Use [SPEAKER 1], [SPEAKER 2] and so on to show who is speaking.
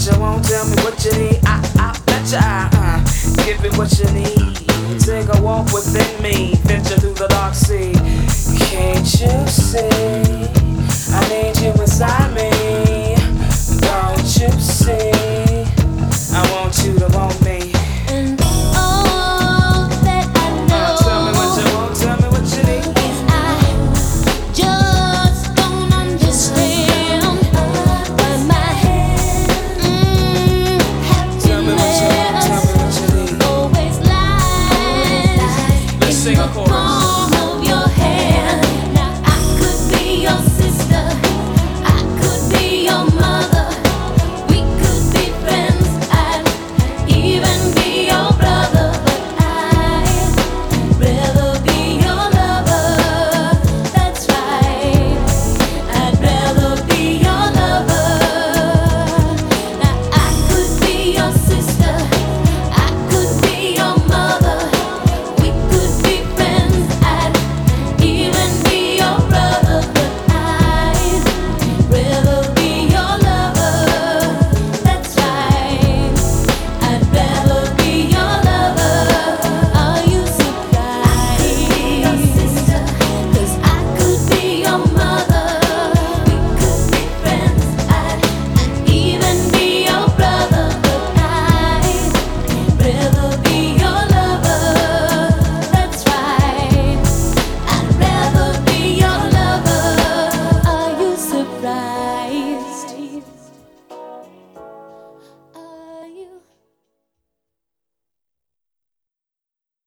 [SPEAKER 1] what you want, tell me what you need. I, I bet you I, uh, give me what you need. Take a walk within me, venture through the dark sea. Can't you see? I need you inside me.